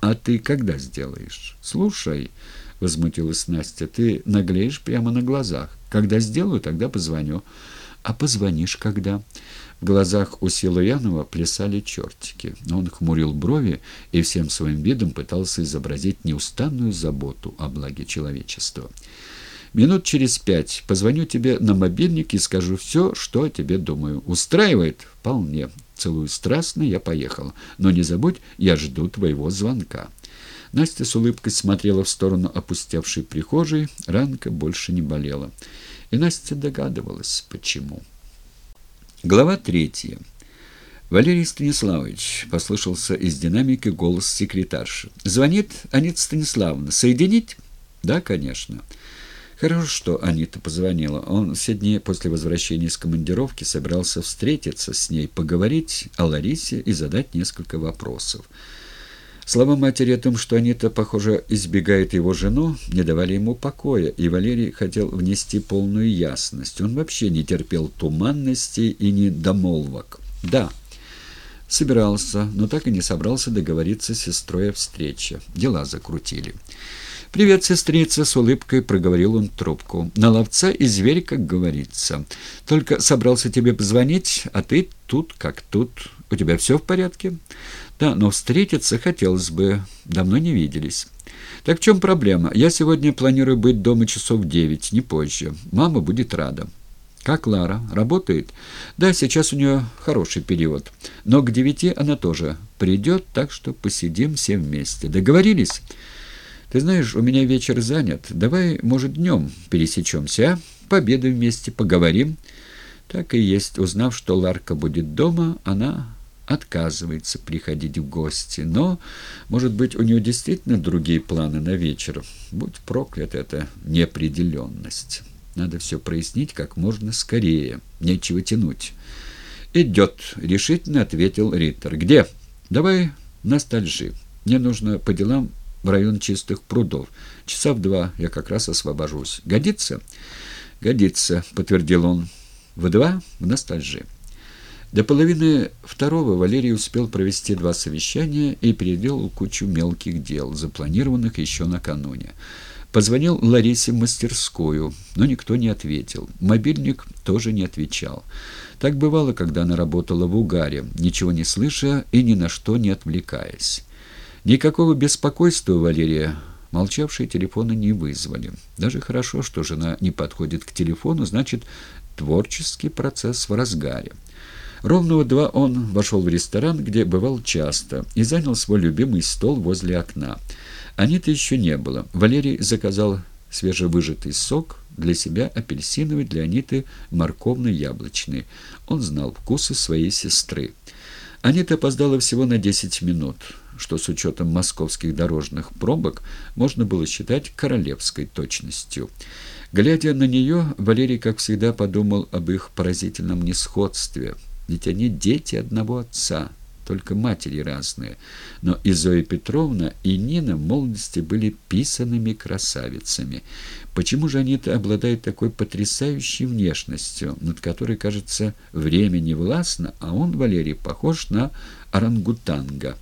А ты когда сделаешь? Слушай, — возмутилась Настя, — ты наглеешь прямо на глазах. Когда сделаю, тогда позвоню. А позвонишь когда? В глазах у Силуянова плясали чертики, но он хмурил брови и всем своим видом пытался изобразить неустанную заботу о благе человечества. Минут через пять позвоню тебе на мобильник и скажу все, что о тебе думаю. Устраивает? Вполне. Целую страстно, я поехал. Но не забудь, я жду твоего звонка. Настя с улыбкой смотрела в сторону опустевшей прихожей. Ранка больше не болела. И Настя догадывалась, почему. Глава третья. «Валерий Станиславович», — послышался из динамики голос секретарши. «Звонит Анита Станиславовна. Соединить?» «Да, конечно». Хорошо, что Анита позвонила. Он все дни после возвращения из командировки собирался встретиться с ней, поговорить о Ларисе и задать несколько вопросов. Слова матери о том, что Анита, похоже, избегает его жену, не давали ему покоя, и Валерий хотел внести полную ясность. Он вообще не терпел туманности и недомолвок. «Да». Собирался, но так и не собрался договориться с сестрой о встрече. Дела закрутили. «Привет, сестрица!» — с улыбкой проговорил он трубку. «На ловца и зверь, как говорится. Только собрался тебе позвонить, а ты тут как тут. У тебя все в порядке?» «Да, но встретиться хотелось бы. Давно не виделись». «Так в чем проблема? Я сегодня планирую быть дома часов девять, не позже. Мама будет рада». «Как Лара? Работает?» «Да, сейчас у нее хороший период. Но к девяти она тоже придет, так что посидим все вместе. Договорились?» «Ты знаешь, у меня вечер занят. Давай, может, днем пересечемся, а? Пообедаем вместе, поговорим». Так и есть. Узнав, что Ларка будет дома, она отказывается приходить в гости. Но, может быть, у нее действительно другие планы на вечер. Будь проклят эта неопределенность. Надо все прояснить как можно скорее. Нечего тянуть. «Идет», — решительно ответил Риттер. «Где?» «Давай ностальжи. Мне нужно по делам в район чистых прудов. Часа в два я как раз освобожусь. Годится? Годится, подтвердил он. В два в ностальжи. До половины второго Валерий успел провести два совещания и переделал кучу мелких дел, запланированных еще накануне. Позвонил Ларисе в мастерскую, но никто не ответил. Мобильник тоже не отвечал. Так бывало, когда она работала в угаре, ничего не слыша и ни на что не отвлекаясь. Никакого беспокойства Валерия молчавшие телефоны не вызвали. Даже хорошо, что жена не подходит к телефону, значит, творческий процесс в разгаре. Ровно в два он вошел в ресторан, где бывал часто, и занял свой любимый стол возле окна. Аниты еще не было. Валерий заказал свежевыжатый сок, для себя апельсиновый, для Аниты морковно-яблочный. Он знал вкусы своей сестры. Анита опоздала всего на десять минут что с учетом московских дорожных пробок можно было считать королевской точностью. Глядя на нее, Валерий, как всегда, подумал об их поразительном несходстве. Ведь они дети одного отца, только матери разные. Но и Зоя Петровна, и Нина в молодости были писанными красавицами. Почему же они-то обладают такой потрясающей внешностью, над которой, кажется, время не властно, а он, Валерий, похож на орангутанга?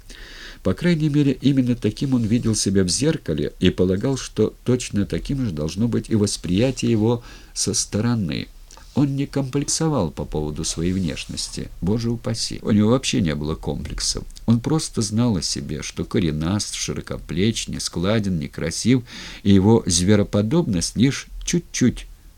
По крайней мере, именно таким он видел себя в зеркале и полагал, что точно таким же должно быть и восприятие его со стороны. Он не комплексовал по поводу своей внешности, боже упаси. У него вообще не было комплексов. Он просто знал о себе, что коренаст, широкоплеч, нескладен, некрасив, и его звероподобность лишь чуть-чуть